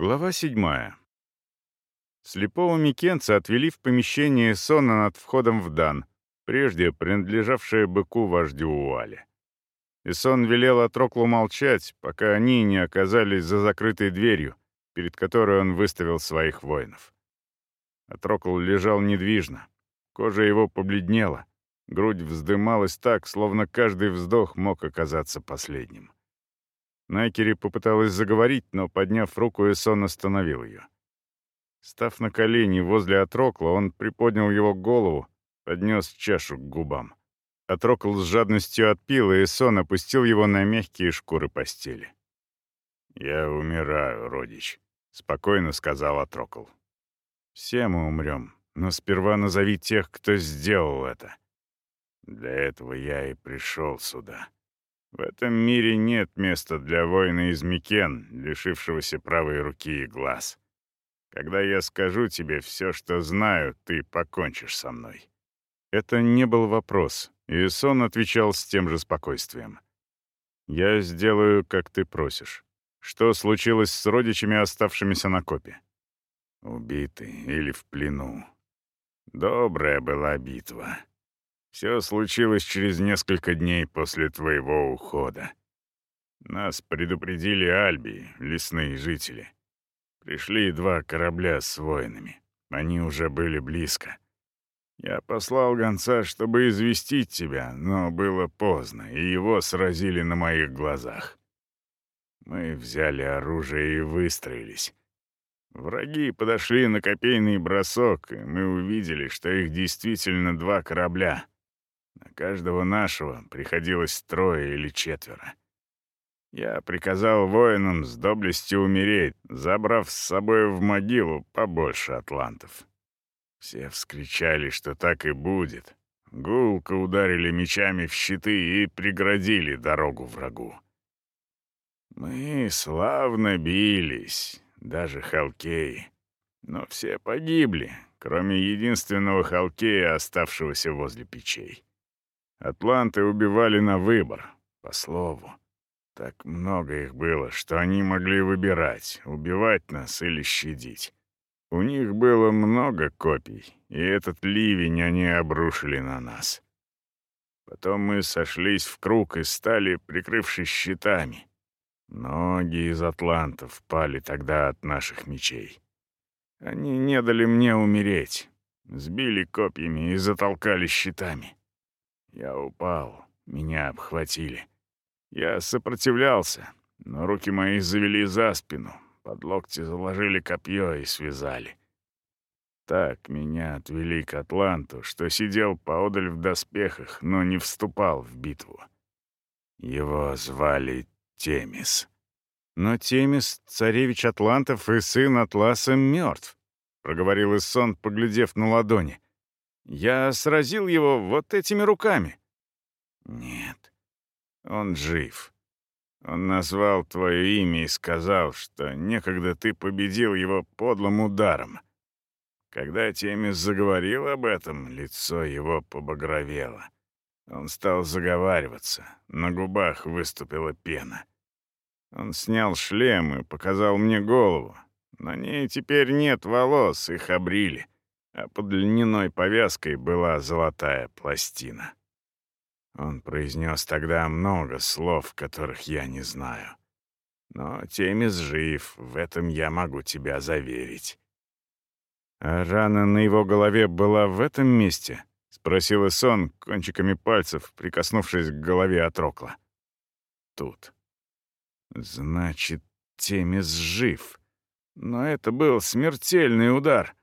Глава седьмая. Слепого Микенца отвели в помещение сона над входом в Дан, прежде принадлежавшее быку-вождю Уали. Исон велел Атроклу молчать, пока они не оказались за закрытой дверью, перед которой он выставил своих воинов. Атрокл лежал недвижно. Кожа его побледнела. Грудь вздымалась так, словно каждый вздох мог оказаться последним. Найкери попыталась заговорить, но, подняв руку, Эсон остановил ее. Став на колени возле Атрокла, он приподнял его голову, поднес чашу к губам. Атрокл с жадностью отпил, и Эсон опустил его на мягкие шкуры постели. «Я умираю, родич», — спокойно сказал Атрокл. «Все мы умрем, но сперва назови тех, кто сделал это». «Для этого я и пришел сюда», в этом мире нет места для воина из Микен, лишившегося правой руки и глаз. Когда я скажу тебе все, что знаю, ты покончишь со мной». Это не был вопрос, и Сон отвечал с тем же спокойствием. «Я сделаю, как ты просишь. Что случилось с родичами, оставшимися на копе?» «Убиты или в плену. Добрая была битва. Все случилось через несколько дней после твоего ухода. Нас предупредили Альби, лесные жители. Пришли два корабля с воинами. Они уже были близко. Я послал гонца, чтобы известить тебя, но было поздно, и его сразили на моих глазах. Мы взяли оружие и выстроились. Враги подошли на копейный бросок, и мы увидели, что их действительно два корабля — каждого нашего приходилось трое или четверо. Я приказал воинам с доблестью умереть, забрав с собой в могилу побольше атлантов. Все вскричали, что так и будет. Гулко ударили мечами в щиты и преградили дорогу врагу. Мы славно бились, даже Халкеи. Но все погибли, кроме единственного Халкея, оставшегося возле печей. Атланты убивали на выбор, по слову. Так много их было, что они могли выбирать, убивать нас или щадить. У них было много копий, и этот ливень они обрушили на нас. Потом мы сошлись в круг и стали, прикрывшись щитами. Многие из атлантов пали тогда от наших мечей. Они не дали мне умереть, сбили копьями и затолкали щитами. Я упал, меня обхватили. Я сопротивлялся, но руки мои завели за спину, под локти заложили копье и связали. Так меня отвели к Атланту, что сидел поодаль в доспехах, но не вступал в битву. Его звали Темис. «Но Темис, царевич Атлантов и сын Атласа, мертв», — проговорил Иссон, поглядев на ладони. Я сразил его вот этими руками». «Нет, он жив. Он назвал твое имя и сказал, что некогда ты победил его подлым ударом. Когда Темис заговорил об этом, лицо его побагровело. Он стал заговариваться, на губах выступила пена. Он снял шлем и показал мне голову. На ней теперь нет волос, их обрили а под льняной повязкой была золотая пластина. Он произнес тогда много слов, которых я не знаю. Но Темис жив, в этом я могу тебя заверить. «А рана на его голове была в этом месте?» — спросил Сон кончиками пальцев, прикоснувшись к голове Атрокла. «Тут». «Значит, Темис жив. Но это был смертельный удар.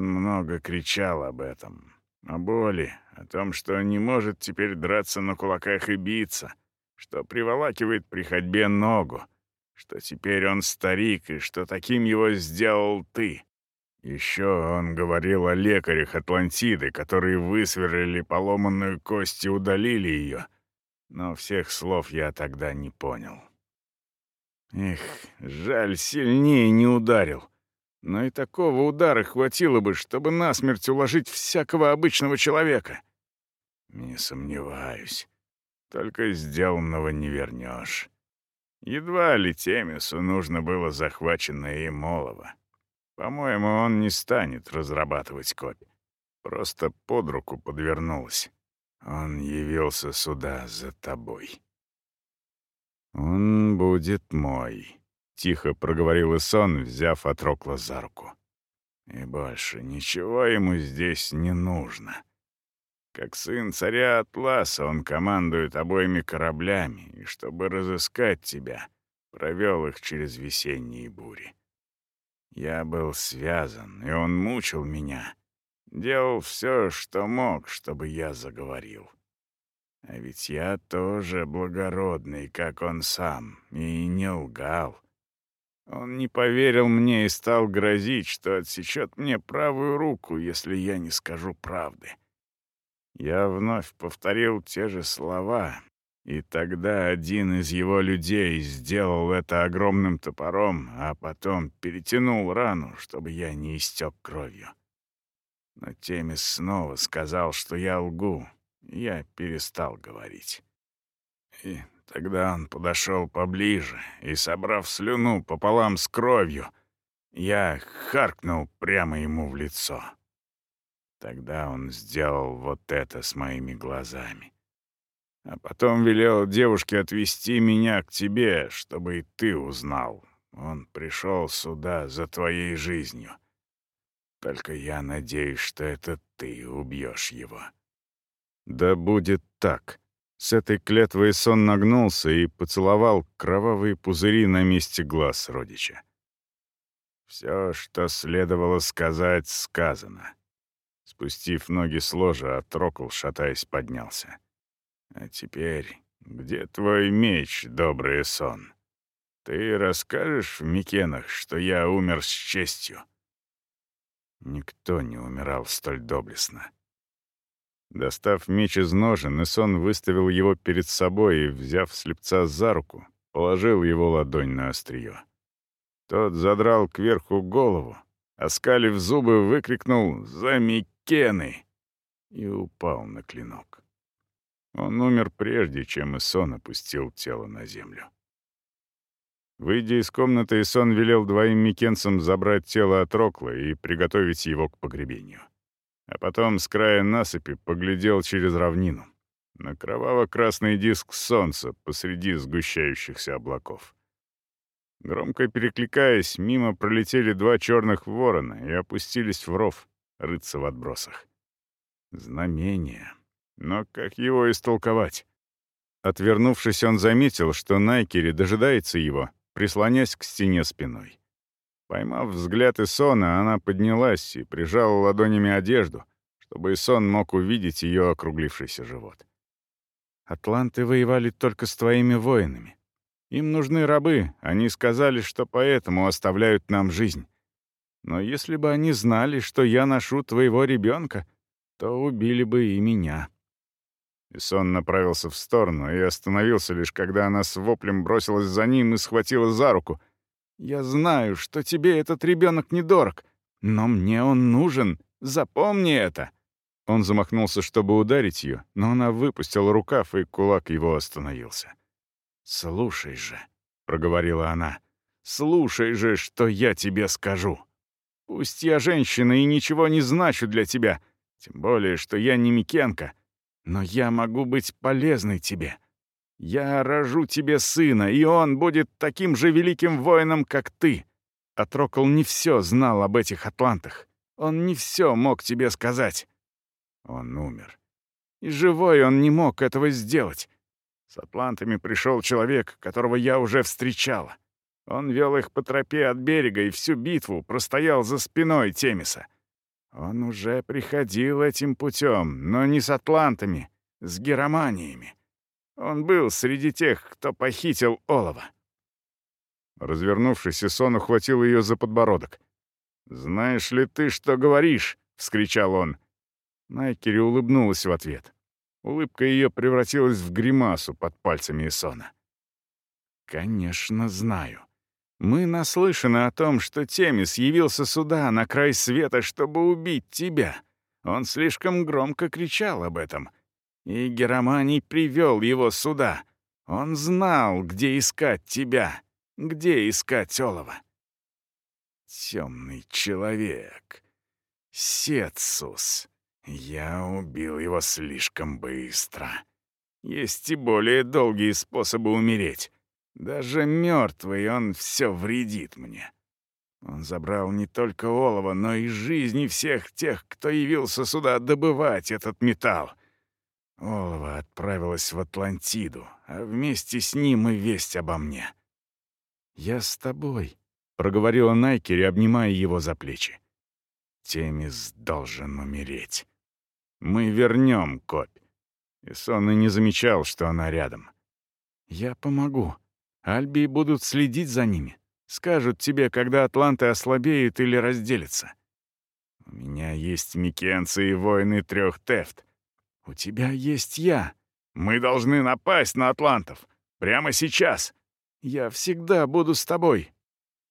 Он много кричал об этом. О боли, о том, что не может теперь драться на кулаках и биться, что приволакивает при ходьбе ногу, что теперь он старик и что таким его сделал ты. Еще он говорил о лекарях Атлантиды, которые высверлили поломанную кость и удалили ее, но всех слов я тогда не понял. Эх, жаль, сильнее не ударил. Но и такого удара хватило бы, чтобы насмерть уложить всякого обычного человека. Не сомневаюсь. Только сделанного не вернешь. Едва ли Темису нужно было захваченное им олово. По-моему, он не станет разрабатывать копь. Просто под руку подвернулась. Он явился сюда за тобой. «Он будет мой», — тихо проговорил Исон, взяв Атрокла за руку. «И больше ничего ему здесь не нужно. Как сын царя Атласа он командует обоими кораблями, и чтобы разыскать тебя, провел их через весенние бури. Я был связан, и он мучил меня, делал все, что мог, чтобы я заговорил. А ведь я тоже благородный, как он сам, и не лгал. Он не поверил мне и стал грозить, что отсечет мне правую руку, если я не скажу правды. Я вновь повторил те же слова, и тогда один из его людей сделал это огромным топором, а потом перетянул рану, чтобы я не истек кровью. Но Темис снова сказал, что я лгу, я перестал говорить. И тогда он подошел поближе и, собрав слюну пополам с кровью, я харкнул прямо ему в лицо. Тогда он сделал вот это с моими глазами. А потом велел девушке отвезти меня к тебе, чтобы и ты узнал. Он пришел сюда за твоей жизнью. Только я надеюсь, что это ты убьешь его. «Да будет так». С этой клятвой сон нагнулся и поцеловал кровавые пузыри на месте глаз родича. Все, что следовало сказать, сказано. Спустив ноги с ложа, отрокол, шатаясь, поднялся. «А теперь, где твой меч, добрый сон? Ты расскажешь в Микенах, что я умер с честью?» Никто не умирал столь доблестно. Достав меч из ножен, Исон выставил его перед собой и, взяв слепца за руку, положил его ладонь на острие. Тот задрал кверху голову, оскалив зубы, выкрикнул «За Микены!» и упал на клинок. Он умер прежде, чем Исон опустил тело на землю. Выйдя из комнаты, Исон велел двоим микенцам забрать тело от Рокла и приготовить его к погребению а потом с края насыпи поглядел через равнину на кроваво-красный диск солнца посреди сгущающихся облаков. Громко перекликаясь, мимо пролетели два черных ворона и опустились в ров, рыться в отбросах. Знамение. Но как его истолковать? Отвернувшись, он заметил, что Найкери дожидается его, прислонясь к стене спиной. Поймав взгляд Исона, она поднялась и прижала ладонями одежду, чтобы Исон мог увидеть ее округлившийся живот. «Атланты воевали только с твоими воинами. Им нужны рабы, они сказали, что поэтому оставляют нам жизнь. Но если бы они знали, что я ношу твоего ребенка, то убили бы и меня». Исон направился в сторону и остановился лишь, когда она с воплем бросилась за ним и схватила за руку — я знаю, что тебе этот ребенок недорог, но мне он нужен. Запомни это!» Он замахнулся, чтобы ударить ее, но она выпустила рукав, и кулак его остановился. «Слушай же», — проговорила она, — «слушай же, что я тебе скажу. Пусть я женщина и ничего не значу для тебя, тем более, что я не Микенко, но я могу быть полезной тебе. Я рожу тебе сына, и он будет таким же великим воином, как ты. Атрокол не все знал об этих атлантах. Он не все мог тебе сказать. Он умер. И живой он не мог этого сделать. С атлантами пришел человек, которого я уже встречала. Он вел их по тропе от берега и всю битву простоял за спиной Темиса. Он уже приходил этим путем, но не с атлантами, с героманиями. Он был среди тех, кто похитил олова. Развернувшись, Исон ухватил ее за подбородок. «Знаешь ли ты, что говоришь?» — вскричал он. Найкери улыбнулась в ответ. Улыбка ее превратилась в гримасу под пальцами Исона. «Конечно, знаю. Мы наслышаны о том, что Темис явился сюда, на край света, чтобы убить тебя. Он слишком громко кричал об этом. И Героманий привел его сюда. Он знал, где искать тебя, где искать Олова. Темный человек. Сетсус. Я убил его слишком быстро. Есть и более долгие способы умереть. Даже мертвый он все вредит мне. Он забрал не только олово, но и жизни всех тех, кто явился сюда добывать этот металл. Олово отправилось в Атлантиду, а вместе с ним и весть обо мне. «Я с тобой», — проговорила Найкери, обнимая его за плечи. «Темис должен умереть. Мы вернем копь». И Сон и не замечал, что она рядом. «Я помогу. Альби будут следить за ними. Скажут тебе, когда атланты ослабеют или разделятся. У меня есть Микенцы и воины трех Тефт. У тебя есть я. Мы должны напасть на атлантов. Прямо сейчас. Я всегда буду с тобой».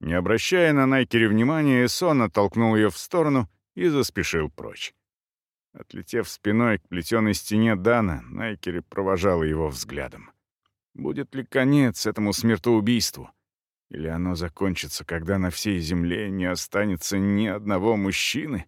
Не обращая на Найкере внимания, Сон оттолкнул ее в сторону и заспешил прочь. Отлетев спиной к плетеной стене Дана, Найкери провожала его взглядом. Будет ли конец этому смертоубийству? Или оно закончится, когда на всей земле не останется ни одного мужчины?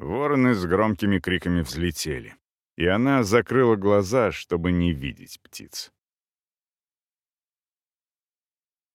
Вороны с громкими криками взлетели, и она закрыла глаза, чтобы не видеть птиц.